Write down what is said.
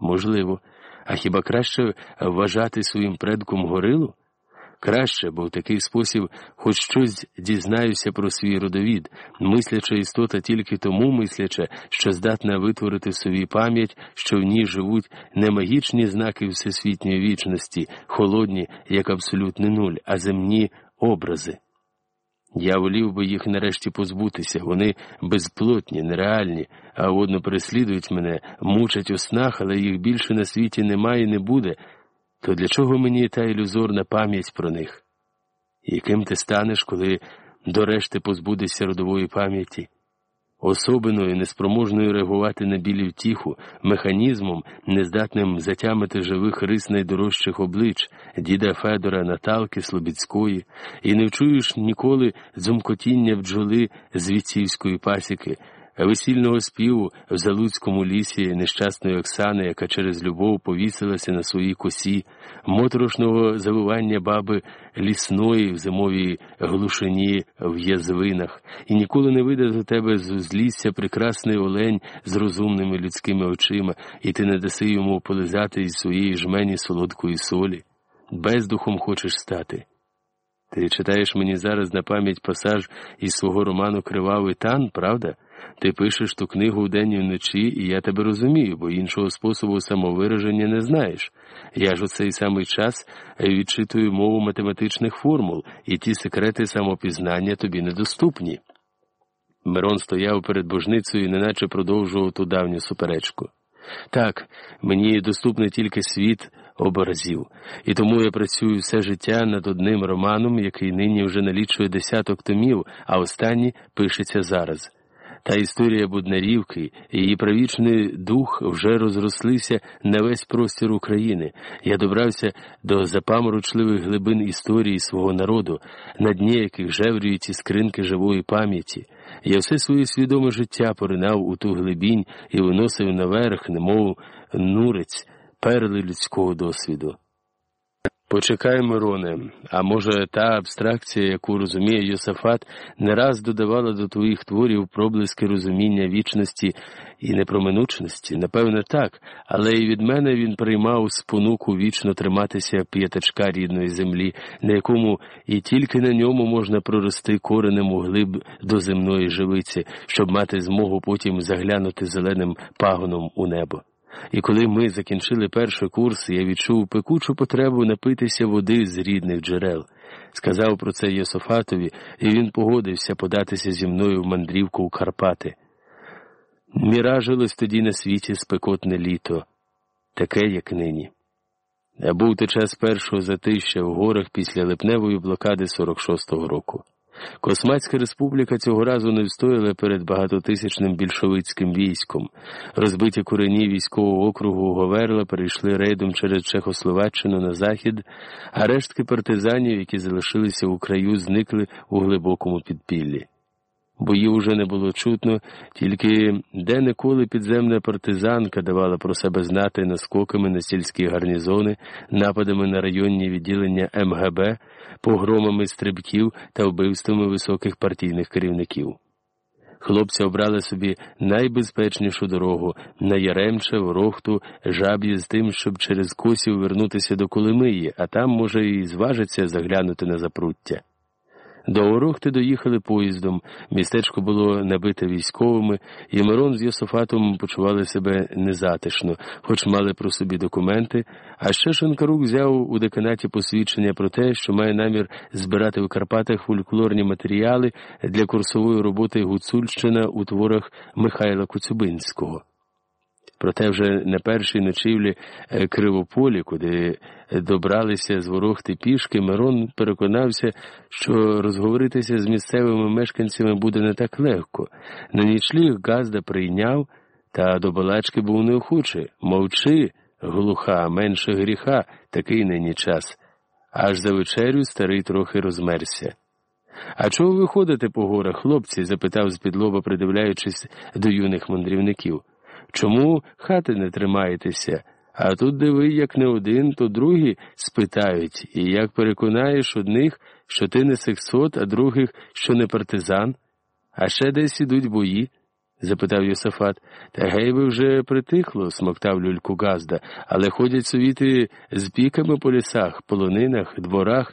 Можливо. А хіба краще вважати своїм предком горилу? Краще, бо в такий спосіб хоч щось дізнаюся про свій родовід, мисляча істота тільки тому мисляча, що здатна витворити в собі пам'ять, що в ній живуть не магічні знаки всесвітньої вічності, холодні, як абсолютний нуль, а земні образи. Я волів би їх нарешті позбутися, вони безплотні, нереальні, а водно переслідують мене, мучать у снах, але їх більше на світі немає і не буде то для чого мені та ілюзорна пам'ять про них? Яким ти станеш, коли до решти позбудешся родової пам'яті? Особиною, неспроможною реагувати на білі втіху, механізмом, нездатним затямити живих рис найдорожчих облич, діда Федора, Наталки, Слобідської, і не вчуєш ніколи дзумкотіння бджоли з віцівської пасіки весільного співу в Залуцькому лісі нещасної Оксани, яка через любов повісилася на своїй косі, моторошного завивання баби лісної в зимовій глушині в язвинах, і ніколи не вийде до тебе з узлісся прекрасний олень з розумними людськими очима, і ти не даси йому полизати із своєї жмені солодкої солі. Бездухом хочеш стати. Ти читаєш мені зараз на пам'ять пасаж із свого роману Кривавий тан, правда? Ти пишеш ту книгу вдень і вночі, і я тебе розумію, бо іншого способу самовираження не знаєш. Я ж у цей самий час відчитую мову математичних формул, і ті секрети самопізнання тобі недоступні. Мирон стояв перед божницею і неначе продовжував ту давню суперечку. Так, мені доступний тільки світ образів, і тому я працюю все життя над одним романом, який нині вже налічує десяток томів, а останній пишеться зараз. Та історія Буднарівки її правічний дух вже розрослися на весь простір України. Я добрався до запаморочливих глибин історії свого народу, на дні яких жеврюють і скринки живої пам'яті. Я все своє свідоме життя поринав у ту глибінь і виносив наверх, немов нурець, перли людського досвіду. Почекай, Мироне, а може, та абстракція, яку розуміє Йосафат, не раз додавала до твоїх творів проблиски розуміння вічності і непроминучності? Напевне, так, але і від мене він приймав спонуку вічно триматися п'ятачка рідної землі, на якому і тільки на ньому можна прорости коренем у глиб до земної живиці, щоб мати змогу потім заглянути зеленим пагоном у небо. І коли ми закінчили перший курс, я відчув пекучу потребу напитися води з рідних джерел. Сказав про це Йософатові, і він погодився податися зі мною в мандрівку у Карпати. Міражилось тоді на світі спекотне літо, таке, як нині. А був той час першого затища в горах після липневої блокади 46-го року. Космацька республіка цього разу не встояла перед багатотисячним більшовицьким військом. Розбиті курені військового округу Говерла перейшли рейдом через Чехословаччину на захід, а рештки партизанів, які залишилися у краю, зникли у глибокому підпіллі. Боїв уже не було чутно, тільки де неколи підземна партизанка давала про себе знати наскоками на сільські гарнізони, нападами на районні відділення МГБ, погромами стрибків та вбивствами високих партійних керівників. Хлопці обрали собі найбезпечнішу дорогу на Яремче, Ворохту, жаб'ї з тим, щоб через косів вернутися до Колимиї, а там, може, і зважиться заглянути на запруття. До Орохти доїхали поїздом, містечко було набите військовими, і Мирон з Йософатом почували себе незатишно, хоч мали про собі документи. А ще Шенкарук взяв у деканаті посвідчення про те, що має намір збирати в Карпатах фольклорні матеріали для курсової роботи Гуцульщина у творах Михайла Коцюбинського. Проте вже на першій ночівлі е, Кривополі, куди добралися з ворогти пішки, Мирон переконався, що розговоритися з місцевими мешканцями буде не так легко. На нічліг Газда прийняв, та до балачки був неохоче. Мовчи, глуха, менше гріха, такий нині час. Аж за вечерю старий трохи розмерся. А чого ви ходите по горах, хлопці? запитав з підлоба, придивляючись до юних мандрівників. Чому хати не тримаєтеся? А тут диви, як не один, то другі спитають, і як переконаєш одних, що ти не сексот, а других, що не партизан, а ще десь ідуть бої. запитав Йосафат. Та гей би вже притихло, смоктав люльку Газда, але ходять совіти з піками по лісах, полонинах, дворах.